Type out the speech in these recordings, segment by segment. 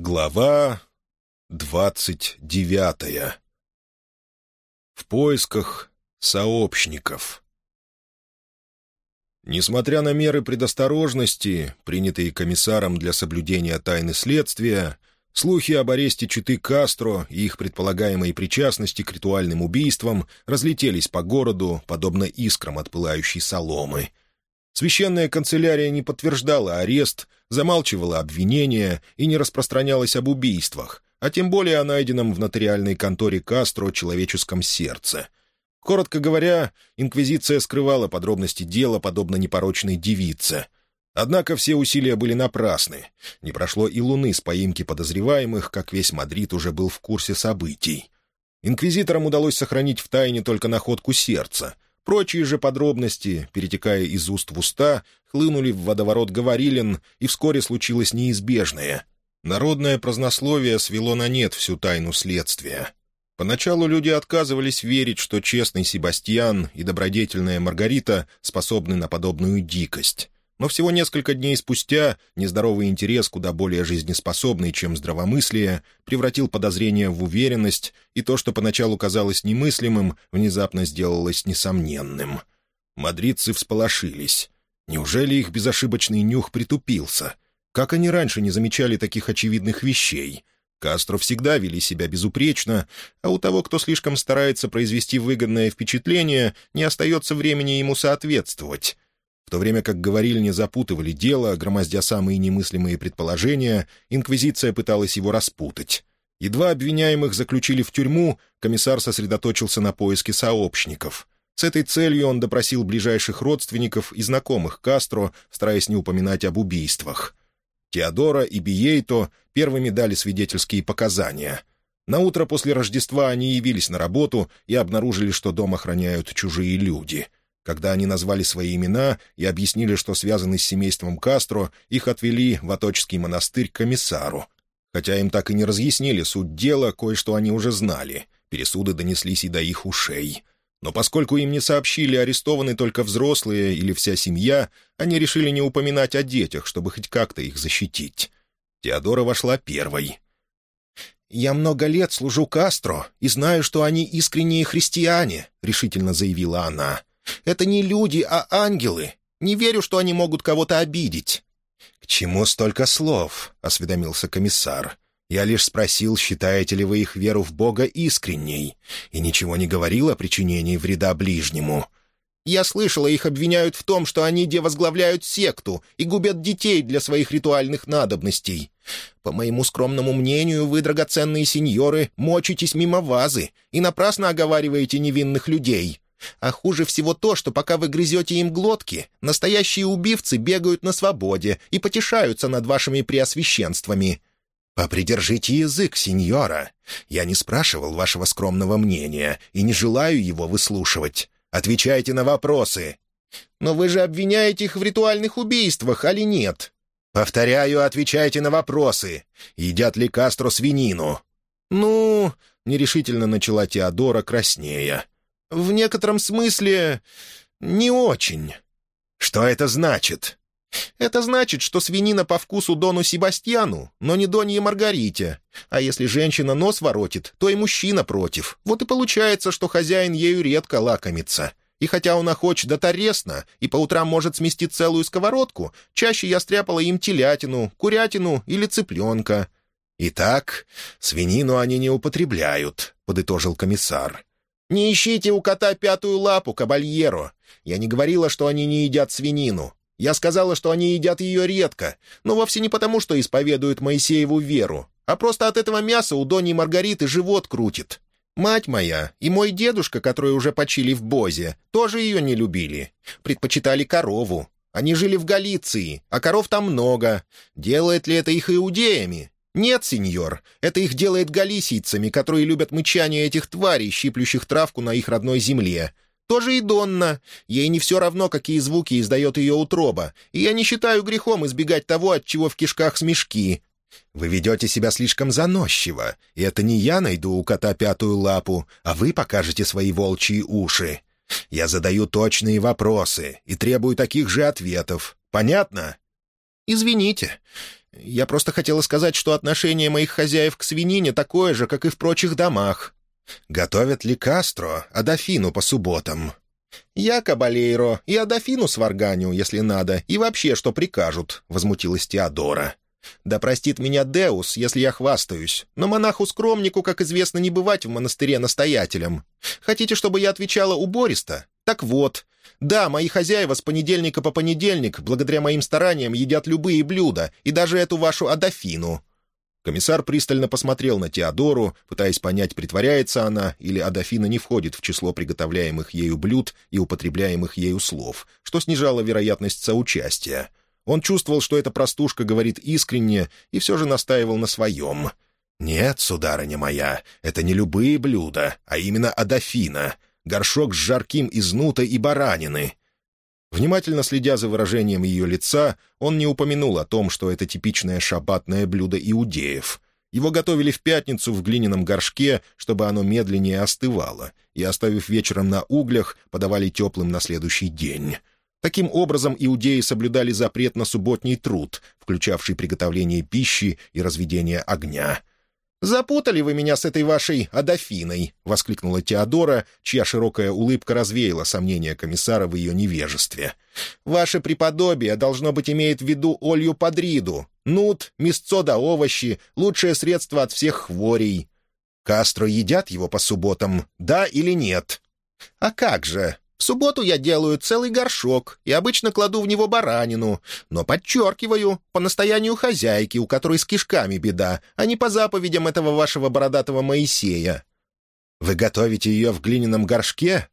Глава двадцать девятая. В поисках сообщников. Несмотря на меры предосторожности, принятые комиссаром для соблюдения тайны следствия, слухи об аресте Читы Кастро и их предполагаемой причастности к ритуальным убийствам разлетелись по городу, подобно искрам от пылающей соломы — Священная канцелярия не подтверждала арест, замалчивала обвинения и не распространялась об убийствах, а тем более о найденном в нотариальной конторе Кастро человеческом сердце. Коротко говоря, инквизиция скрывала подробности дела, подобно непорочной девице. Однако все усилия были напрасны. Не прошло и луны с поимки подозреваемых, как весь Мадрид уже был в курсе событий. Инквизиторам удалось сохранить в тайне только находку сердца — Прочие же подробности, перетекая из уст в уста, хлынули в водоворот говорилин, и вскоре случилось неизбежное. Народное празднословие свело на нет всю тайну следствия. Поначалу люди отказывались верить, что честный Себастьян и добродетельная Маргарита способны на подобную дикость. Но всего несколько дней спустя нездоровый интерес, куда более жизнеспособный, чем здравомыслие, превратил подозрение в уверенность, и то, что поначалу казалось немыслимым, внезапно сделалось несомненным. Мадридцы всполошились. Неужели их безошибочный нюх притупился? Как они раньше не замечали таких очевидных вещей? Кастро всегда вели себя безупречно, а у того, кто слишком старается произвести выгодное впечатление, не остается времени ему соответствовать. В то время как говорильни запутывали дело, громоздя самые немыслимые предположения, инквизиция пыталась его распутать. Едва обвиняемых заключили в тюрьму, комиссар сосредоточился на поиске сообщников. С этой целью он допросил ближайших родственников и знакомых Кастро, стараясь не упоминать об убийствах. Теодора и Биейто первыми дали свидетельские показания. На утро после Рождества они явились на работу и обнаружили, что дом охраняют чужие люди — когда они назвали свои имена и объяснили, что связаны с семейством Кастро, их отвели в Аточский монастырь к комиссару. Хотя им так и не разъяснили суть дела, кое-что они уже знали. Пересуды донеслись и до их ушей. Но поскольку им не сообщили, арестованы только взрослые или вся семья, они решили не упоминать о детях, чтобы хоть как-то их защитить. Теодора вошла первой. «Я много лет служу Кастро и знаю, что они искренние христиане», — решительно заявила она. Это не люди, а ангелы. Не верю, что они могут кого-то обидеть». «К чему столько слов?» — осведомился комиссар. «Я лишь спросил, считаете ли вы их веру в Бога искренней, и ничего не говорил о причинении вреда ближнему». «Я слышала, их обвиняют в том, что они девозглавляют секту и губят детей для своих ритуальных надобностей. По моему скромному мнению, вы, драгоценные сеньоры, мочитесь мимо вазы и напрасно оговариваете невинных людей. А хуже всего то, что пока вы грызете им глотки, настоящие убивцы бегают на свободе и потешаются над вашими преосвященствами. «Попридержите язык, сеньора. Я не спрашивал вашего скромного мнения и не желаю его выслушивать. Отвечайте на вопросы». «Но вы же обвиняете их в ритуальных убийствах, али нет?» «Повторяю, отвечайте на вопросы. Едят ли Кастро свинину?» «Ну...» — нерешительно начала Теодора краснея. «В некотором смысле не очень». «Что это значит?» «Это значит, что свинина по вкусу Дону Себастьяну, но не Донье Маргарите. А если женщина нос воротит, то и мужчина против. Вот и получается, что хозяин ею редко лакомится. И хотя он охоч до таресно и по утрам может сместить целую сковородку, чаще я стряпала им телятину, курятину или цыпленка». «Итак, свинину они не употребляют», — подытожил комиссар. «Не ищите у кота пятую лапу, кабальеро. Я не говорила, что они не едят свинину. Я сказала, что они едят ее редко, но вовсе не потому, что исповедуют Моисееву веру, а просто от этого мяса у Дони Маргариты живот крутит. Мать моя и мой дедушка, которые уже почили в Бозе, тоже ее не любили. Предпочитали корову. Они жили в Галиции, а коров там много. Делает ли это их иудеями? «Нет, сеньор, это их делает галисийцами, которые любят мычание этих тварей, щиплющих травку на их родной земле. Тоже и Донна. Ей не все равно, какие звуки издает ее утроба, и я не считаю грехом избегать того, от чего в кишках смешки». «Вы ведете себя слишком заносчиво, и это не я найду у кота пятую лапу, а вы покажете свои волчьи уши. Я задаю точные вопросы и требую таких же ответов. Понятно?» «Извините, Я просто хотела сказать, что отношение моих хозяев к свинине такое же, как и в прочих домах». «Готовят ли Кастро Адафину по субботам?» «Я кабалейро и Адафину сварганю, если надо, и вообще, что прикажут», — возмутилась Теодора. «Да простит меня Деус, если я хвастаюсь, но монаху-скромнику, как известно, не бывать в монастыре настоятелем. Хотите, чтобы я отвечала убористо? Так вот, да, мои хозяева с понедельника по понедельник, благодаря моим стараниям, едят любые блюда, и даже эту вашу Адафину». Комиссар пристально посмотрел на Теодору, пытаясь понять, притворяется она или Адафина не входит в число приготовляемых ею блюд и употребляемых ею слов, что снижало вероятность соучастия. Он чувствовал, что эта простушка говорит искренне, и все же настаивал на своем. «Нет, сударыня моя, это не любые блюда, а именно Адафина, горшок с жарким из нута и баранины. Внимательно следя за выражением ее лица, он не упомянул о том, что это типичное шабатное блюдо иудеев. Его готовили в пятницу в глиняном горшке, чтобы оно медленнее остывало, и, оставив вечером на углях, подавали теплым на следующий день. Таким образом, иудеи соблюдали запрет на субботний труд, включавший приготовление пищи и разведение огня — «Запутали вы меня с этой вашей Адафиной!» — воскликнула Теодора, чья широкая улыбка развеяла сомнения комиссара в ее невежестве. «Ваше преподобие, должно быть, имеет в виду Олью Подриду. Нут, мясцо да овощи — лучшее средство от всех хворей. Кастро едят его по субботам, да или нет?» «А как же? В субботу я делаю целый горшок и обычно кладу в него баранину, но подчеркиваю, по настоянию хозяйки, у которой с кишками беда, а не по заповедям этого вашего бородатого Моисея». «Вы готовите ее в глиняном горшке?»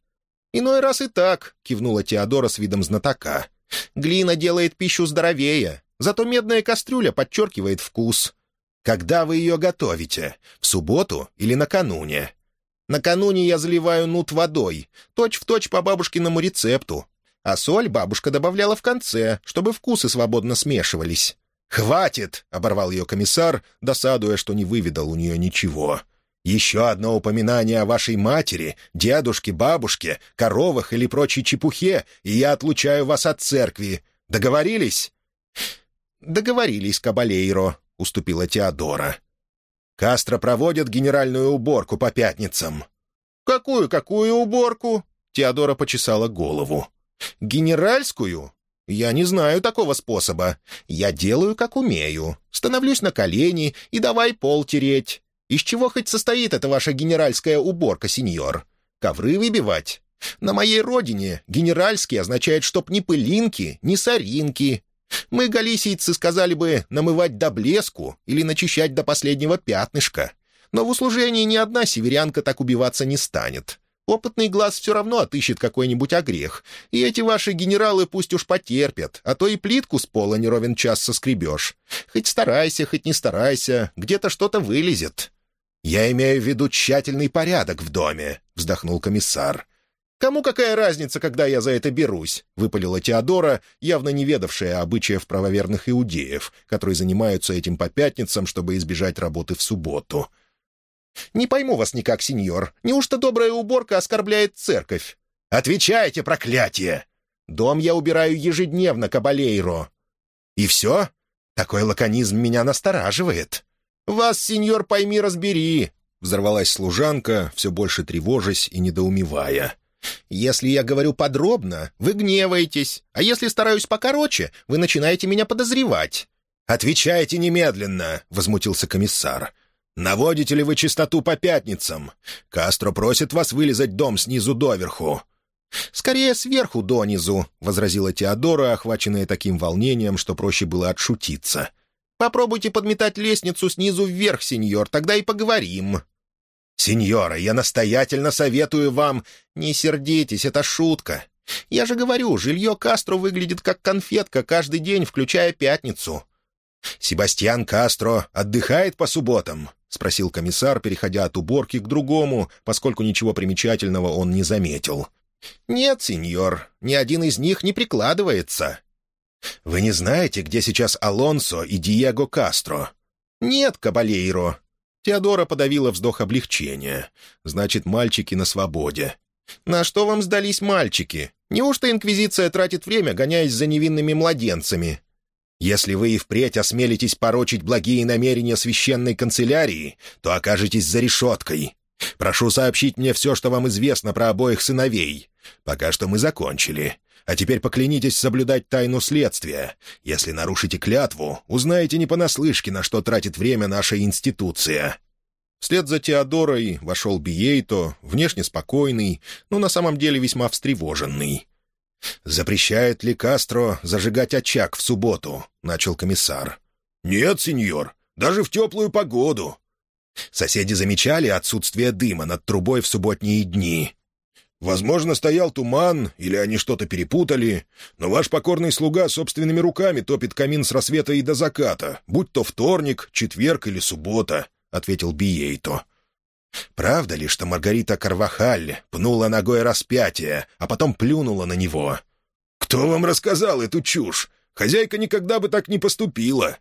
«Иной раз и так», — кивнула Теодора с видом знатока. «Глина делает пищу здоровее, зато медная кастрюля подчеркивает вкус». «Когда вы ее готовите? В субботу или накануне?» Накануне я заливаю нут водой, точь-в-точь точь по бабушкиному рецепту. А соль бабушка добавляла в конце, чтобы вкусы свободно смешивались. «Хватит!» — оборвал ее комиссар, досадуя, что не выведал у нее ничего. «Еще одно упоминание о вашей матери, дедушке, бабушке, коровах или прочей чепухе, и я отлучаю вас от церкви. Договорились?» «Договорились, Кабалейро», — уступила Теодора. Кастро проводят генеральную уборку по пятницам». «Какую-какую уборку?» Теодора почесала голову. «Генеральскую? Я не знаю такого способа. Я делаю, как умею. Становлюсь на колени и давай пол тереть. Из чего хоть состоит эта ваша генеральская уборка, сеньор? Ковры выбивать? На моей родине генеральский означает, чтоб ни пылинки, ни соринки, мы, галисийцы, сказали бы намывать до блеску или начищать до последнего пятнышка. Но в услужении ни одна северянка так убиваться не станет. Опытный глаз все равно отыщет какой-нибудь огрех, и эти ваши генералы пусть уж потерпят, а то и плитку с пола не ровен час соскребешь. Хоть старайся, хоть не старайся, где-то что-то вылезет». «Я имею в виду тщательный порядок в доме», — вздохнул комиссар. «Кому какая разница, когда я за это берусь?» — выпалила Теодора, явно не ведавшая обычаев правоверных иудеев, которые занимаются этим по пятницам, чтобы избежать работы в субботу. «Не пойму вас никак, сеньор. Неужто добрая уборка оскорбляет церковь?» «Отвечайте, проклятие!» «Дом я убираю ежедневно, кабалейро». «И все? Такой лаконизм меня настораживает». «Вас, сеньор, пойми, разбери!» — взорвалась служанка, все больше тревожась и недоумевая. Если я говорю подробно, вы гневаетесь, а если стараюсь покороче, вы начинаете меня подозревать». «Отвечайте немедленно», — возмутился комиссар. «Наводите ли вы чистоту по пятницам? Кастро просит вас вылезать дом снизу доверху». «Скорее сверху донизу», — возразила Теодора, охваченная таким волнением, что проще было отшутиться. «Попробуйте подметать лестницу снизу вверх, сеньор, тогда и поговорим». «Сеньора, я настоятельно советую вам...» «Не сердитесь, это шутка. Я же говорю, жилье Кастро выглядит как конфетка каждый день, включая пятницу». «Себастьян Кастро отдыхает по субботам?» — спросил комиссар, переходя от уборки к другому, поскольку ничего примечательного он не заметил. «Нет, сеньор, ни один из них не прикладывается». «Вы не знаете, где сейчас Алонсо и Диего Кастро?» «Нет, кабалейро. Теодора подавила вздох облегчения. «Значит, мальчики на свободе». «На что вам сдались мальчики? Неужто Инквизиция тратит время, гоняясь за невинными младенцами?» Если вы и впредь осмелитесь порочить благие намерения священной канцелярии, то окажетесь за решеткой. Прошу сообщить мне все, что вам известно про обоих сыновей. Пока что мы закончили. А теперь поклянитесь соблюдать тайну следствия. Если нарушите клятву, узнаете не понаслышке, на что тратит время наша институция». Вслед за Теодорой вошел Биейто, внешне спокойный, но на самом деле весьма встревоженный. «Запрещает ли Кастро зажигать очаг в субботу?» — начал комиссар. «Нет, сеньор, даже в теплую погоду». Соседи замечали отсутствие дыма над трубой в субботние дни. Возможно, стоял туман, или они что-то перепутали, но ваш покорный слуга собственными руками топит камин с рассвета и до заката, будь то вторник, четверг или суббота», — ответил Биейто. «Правда ли, что Маргарита Карвахаль пнула ногой распятие, а потом плюнула на него?» «Кто вам рассказал эту чушь? Хозяйка никогда бы так не поступила».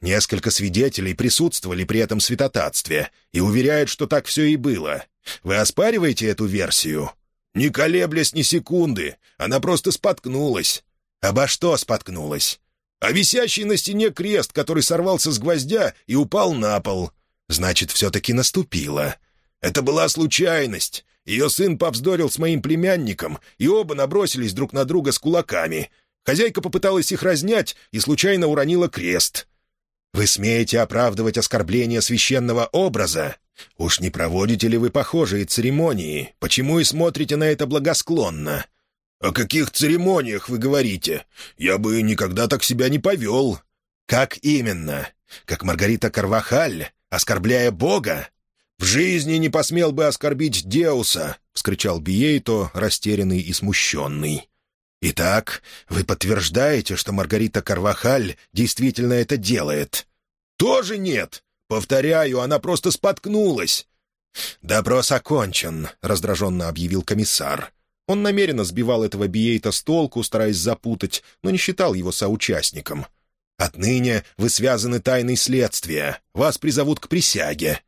Несколько свидетелей присутствовали при этом святотатстве и уверяют, что так все и было. Вы оспариваете эту версию?» Не колеблясь ни секунды, она просто споткнулась. Обо что споткнулась? А висящий на стене крест, который сорвался с гвоздя и упал на пол. Значит, все-таки наступило. Это была случайность. Ее сын повздорил с моим племянником, и оба набросились друг на друга с кулаками. Хозяйка попыталась их разнять и случайно уронила крест. «Вы смеете оправдывать оскорбление священного образа?» «Уж не проводите ли вы похожие церемонии? Почему и смотрите на это благосклонно?» «О каких церемониях вы говорите? Я бы никогда так себя не повел». «Как именно? Как Маргарита Карвахаль, оскорбляя Бога?» «В жизни не посмел бы оскорбить Деуса!» — вскричал Биейто, растерянный и смущенный. «Итак, вы подтверждаете, что Маргарита Карвахаль действительно это делает?» «Тоже нет. «Повторяю, она просто споткнулась!» «Допрос окончен», — раздраженно объявил комиссар. Он намеренно сбивал этого Биейта с толку, стараясь запутать, но не считал его соучастником. «Отныне вы связаны тайной следствия. Вас призовут к присяге».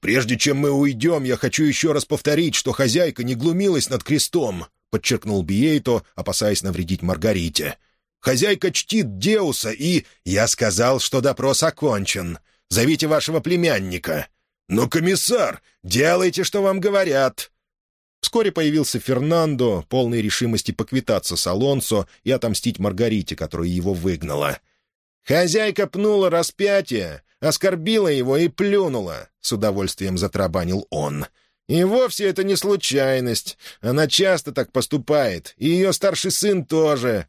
«Прежде чем мы уйдем, я хочу еще раз повторить, что хозяйка не глумилась над крестом», — подчеркнул Биейто, опасаясь навредить Маргарите. «Хозяйка чтит Деуса и...» «Я сказал, что допрос окончен. Зовите вашего племянника». «Но, комиссар, делайте, что вам говорят». Вскоре появился Фернандо, полный решимости поквитаться с Алонсо и отомстить Маргарите, которая его выгнала. «Хозяйка пнула распятие, оскорбила его и плюнула», — с удовольствием затрабанил он. «И вовсе это не случайность. Она часто так поступает, и ее старший сын тоже».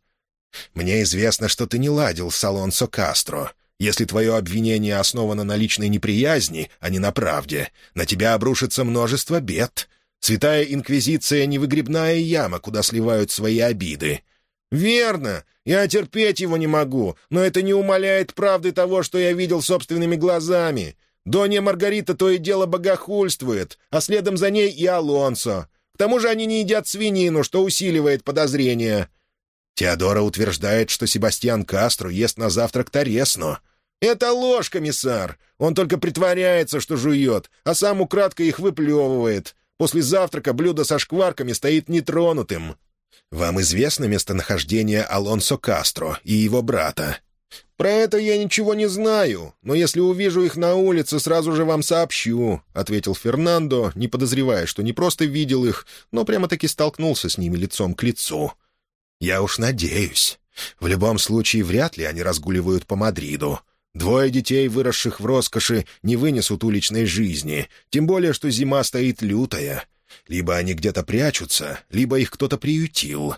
«Мне известно, что ты не ладил с Алонсо Кастро. Если твое обвинение основано на личной неприязни, а не на правде, на тебя обрушится множество бед. Святая Инквизиция — невыгребная яма, куда сливают свои обиды». «Верно. Я терпеть его не могу, но это не умаляет правды того, что я видел собственными глазами. Донья Маргарита то и дело богохульствует, а следом за ней и Алонсо. К тому же они не едят свинину, что усиливает подозрения». Теодора утверждает, что Себастьян Кастро ест на завтрак Торесну. «Это ложь, комиссар. Он только притворяется, что жует, а сам украдкой их выплевывает. После завтрака блюдо со шкварками стоит нетронутым». «Вам известно местонахождение Алонсо Кастро и его брата?» «Про это я ничего не знаю, но если увижу их на улице, сразу же вам сообщу», — ответил Фернандо, не подозревая, что не просто видел их, но прямо-таки столкнулся с ними лицом к лицу. «Я уж надеюсь. В любом случае, вряд ли они разгуливают по Мадриду. Двое детей, выросших в роскоши, не вынесут уличной жизни, тем более, что зима стоит лютая. Либо они где-то прячутся, либо их кто-то приютил.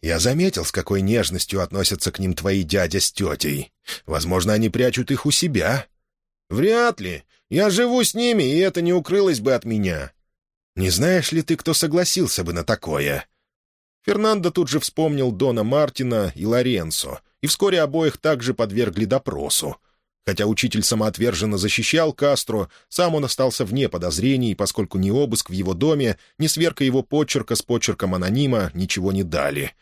Я заметил, с какой нежностью относятся к ним твои дядя с тетей. Возможно, они прячут их у себя. Вряд ли. Я живу с ними, и это не укрылось бы от меня. Не знаешь ли ты, кто согласился бы на такое?» Фернандо тут же вспомнил Дона Мартина и Лоренцо, и вскоре обоих также подвергли допросу. Хотя учитель самоотверженно защищал Кастро, сам он остался вне подозрений, поскольку ни обыск в его доме, ни сверка его почерка с почерком анонима ничего не дали.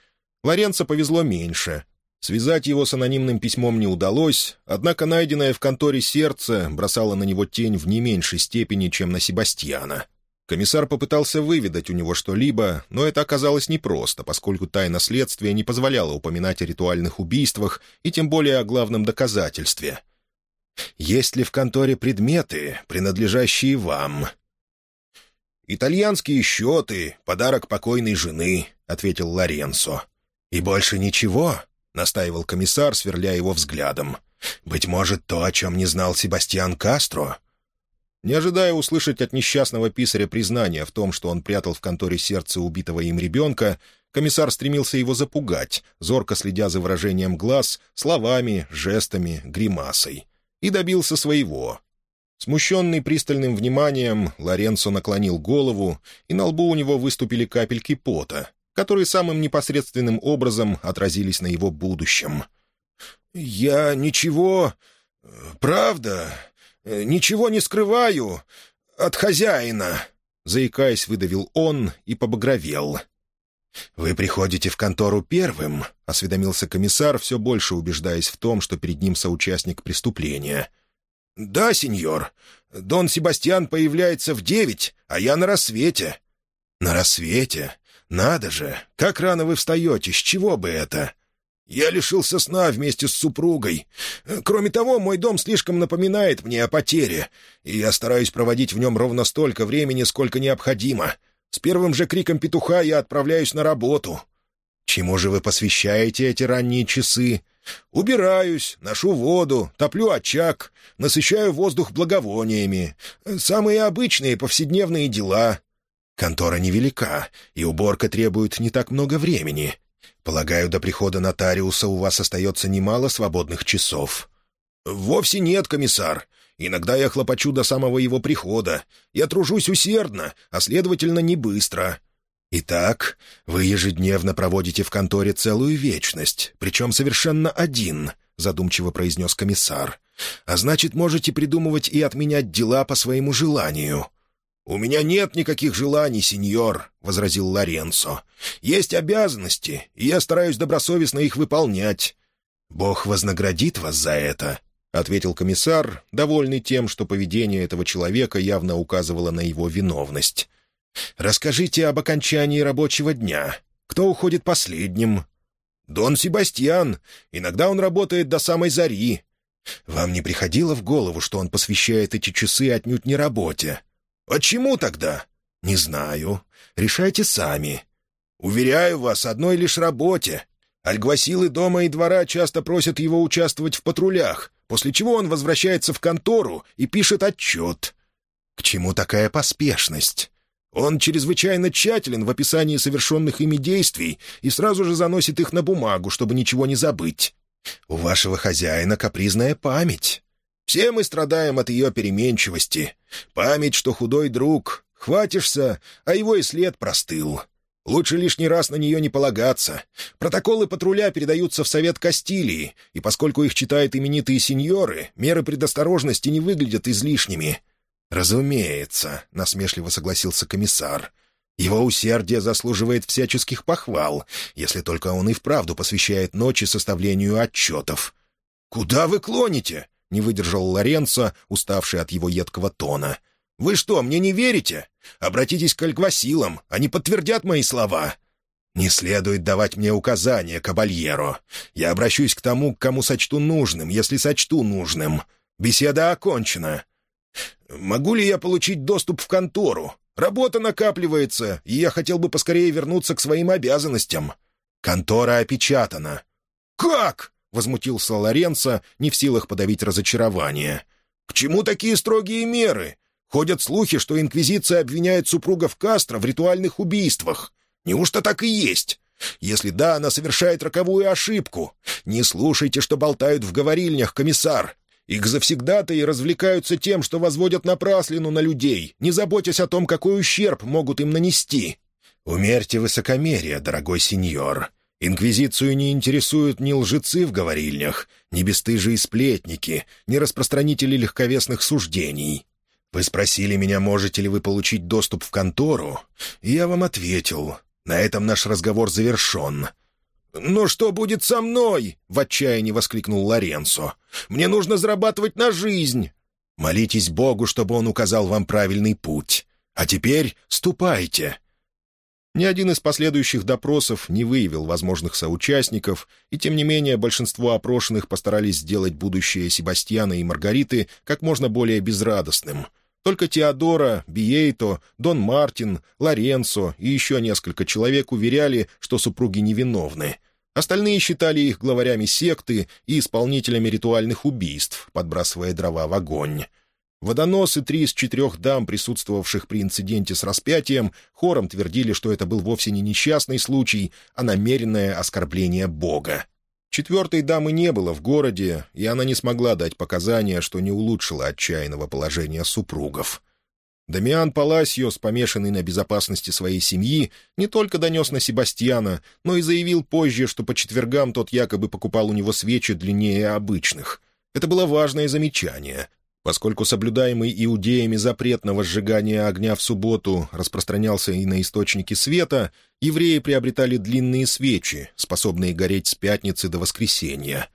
Лоренцо повезло меньше. Связать его с анонимным письмом не удалось, однако найденное в конторе сердце бросало на него тень в не меньшей степени, чем на Себастьяна. Комиссар попытался выведать у него что-либо, но это оказалось непросто, поскольку тайна следствия не позволяла упоминать о ритуальных убийствах и тем более о главном доказательстве. «Есть ли в конторе предметы, принадлежащие вам?» «Итальянские счеты, подарок покойной жены», — ответил Лоренцо. «И больше ничего?» — настаивал комиссар, сверля его взглядом. «Быть может, то, о чем не знал Себастьян Кастро?» Не ожидая услышать от несчастного писаря признания в том, что он прятал в конторе сердце убитого им ребенка, комиссар стремился его запугать, зорко следя за выражением глаз, словами, жестами, гримасой. И добился своего. Смущенный пристальным вниманием, Лоренцо наклонил голову, и на лбу у него выступили капельки пота, которые самым непосредственным образом отразились на его будущем. «Я ничего... правда...» Э, «Ничего не скрываю от хозяина», — заикаясь, выдавил он и побагровел. «Вы приходите в контору первым», — осведомился комиссар, все больше убеждаясь в том, что перед ним соучастник преступления. «Да, сеньор. Дон Себастьян появляется в девять, а я на рассвете». «На рассвете? Надо же! Как рано вы встаете, с чего бы это?» Я лишился сна вместе с супругой. Кроме того, мой дом слишком напоминает мне о потере, и я стараюсь проводить в нем ровно столько времени, сколько необходимо. С первым же криком петуха я отправляюсь на работу. Чему же вы посвящаете эти ранние часы? Убираюсь, ношу воду, топлю очаг, насыщаю воздух благовониями. Самые обычные повседневные дела. Контора невелика, и уборка требует не так много времени. Полагаю, до прихода нотариуса у вас остается немало свободных часов». «Вовсе нет, комиссар. Иногда я хлопочу до самого его прихода. Я тружусь усердно, а, следовательно, не быстро». «Итак, вы ежедневно проводите в конторе целую вечность, причем совершенно один», — задумчиво произнес комиссар. «А значит, можете придумывать и отменять дела по своему желанию». «У меня нет никаких желаний, сеньор», — возразил Лоренцо. «Есть обязанности, и я стараюсь добросовестно их выполнять». «Бог вознаградит вас за это», — ответил комиссар, довольный тем, что поведение этого человека явно указывало на его виновность. «Расскажите об окончании рабочего дня. Кто уходит последним?» «Дон Себастьян. Иногда он работает до самой зари». «Вам не приходило в голову, что он посвящает эти часы отнюдь не работе?» «А чему тогда?» «Не знаю. Решайте сами». «Уверяю вас, одной лишь работе. Альгвасилы дома и двора часто просят его участвовать в патрулях, после чего он возвращается в контору и пишет отчет». «К чему такая поспешность?» Он чрезвычайно тщателен в описании совершенных ими действий и сразу же заносит их на бумагу, чтобы ничего не забыть. У вашего хозяина капризная память. Все мы страдаем от ее переменчивости. Память, что худой друг. Хватишься, а его и след простыл. Лучше лишний раз на нее не полагаться. Протоколы патруля передаются в Совет Кастилии, и поскольку их читают именитые сеньоры, меры предосторожности не выглядят излишними. «Разумеется», — насмешливо согласился комиссар. «Его усердие заслуживает всяческих похвал, если только он и вправду посвящает ночи составлению отчетов». «Куда вы клоните?» — не выдержал Лоренцо, уставший от его едкого тона. «Вы что, мне не верите? Обратитесь к Альгвасилам, они подтвердят мои слова». «Не следует давать мне указания, кабальеро. Я обращусь к тому, к кому сочту нужным, если сочту нужным. Беседа окончена». «Могу ли я получить доступ в контору? Работа накапливается, и я хотел бы поскорее вернуться к своим обязанностям». «Контора опечатана». «Как?» возмутился Лоренцо, не в силах подавить разочарование. «К чему такие строгие меры? Ходят слухи, что Инквизиция обвиняет супругов Кастро в ритуальных убийствах. Неужто так и есть? Если да, она совершает роковую ошибку. Не слушайте, что болтают в говорильнях, комиссар. Их завсегдатые развлекаются тем, что возводят напраслину на людей, не заботясь о том, какой ущерб могут им нанести». «Умерьте высокомерие, дорогой сеньор. Инквизицию не интересуют ни лжецы в говорильнях, ни бесстыжие сплетники, ни распространители легковесных суждений. Вы спросили меня, можете ли вы получить доступ в контору, и я вам ответил. На этом наш разговор завершен». «Но что будет со мной?» — в отчаянии воскликнул Лоренцо. «Мне нужно зарабатывать на жизнь». «Молитесь Богу, чтобы он указал вам правильный путь. «А теперь ступайте!» Ни один из последующих допросов не выявил возможных соучастников, и тем не менее большинство опрошенных постарались сделать будущее Себастьяна и Маргариты как можно более безрадостным. Только Теодора, Биейто, Дон Мартин, Лоренцо и еще несколько человек уверяли, что супруги невиновны. Остальные считали их главарями секты и исполнителями ритуальных убийств, подбрасывая дрова в огонь. Водоносы три из четырех дам, присутствовавших при инциденте с распятием, хором твердили, что это был вовсе не несчастный случай, а намеренное оскорбление Бога. Четвертой дамы не было в городе, и она не смогла дать показания, что не улучшила отчаянного положения супругов. Дамиан Паласиос, помешанный на безопасности своей семьи, не только донес на Себастьяна, но и заявил позже, что по четвергам тот якобы покупал у него свечи длиннее обычных. Это было важное замечание, Поскольку соблюдаемый иудеями запрет на возжигание огня в субботу распространялся и на источники света, евреи приобретали длинные свечи, способные гореть с пятницы до воскресенья.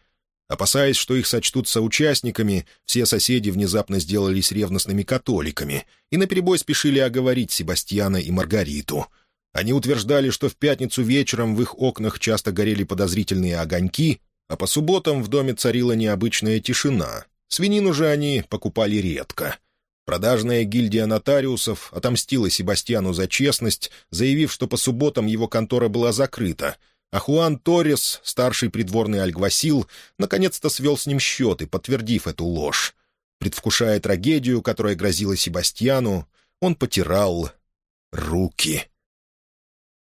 Опасаясь, что их сочтут соучастниками, все соседи внезапно сделались ревностными католиками и наперебой спешили оговорить Себастьяна и Маргариту. Они утверждали, что в пятницу вечером в их окнах часто горели подозрительные огоньки, а по субботам в доме царила необычная тишина — Свинину же они покупали редко. Продажная гильдия нотариусов отомстила Себастьяну за честность, заявив, что по субботам его контора была закрыта, а Хуан Торрес, старший придворный альгвасил, наконец-то свел с ним счеты, подтвердив эту ложь. Предвкушая трагедию, которая грозила Себастьяну, он потирал руки.